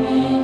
me.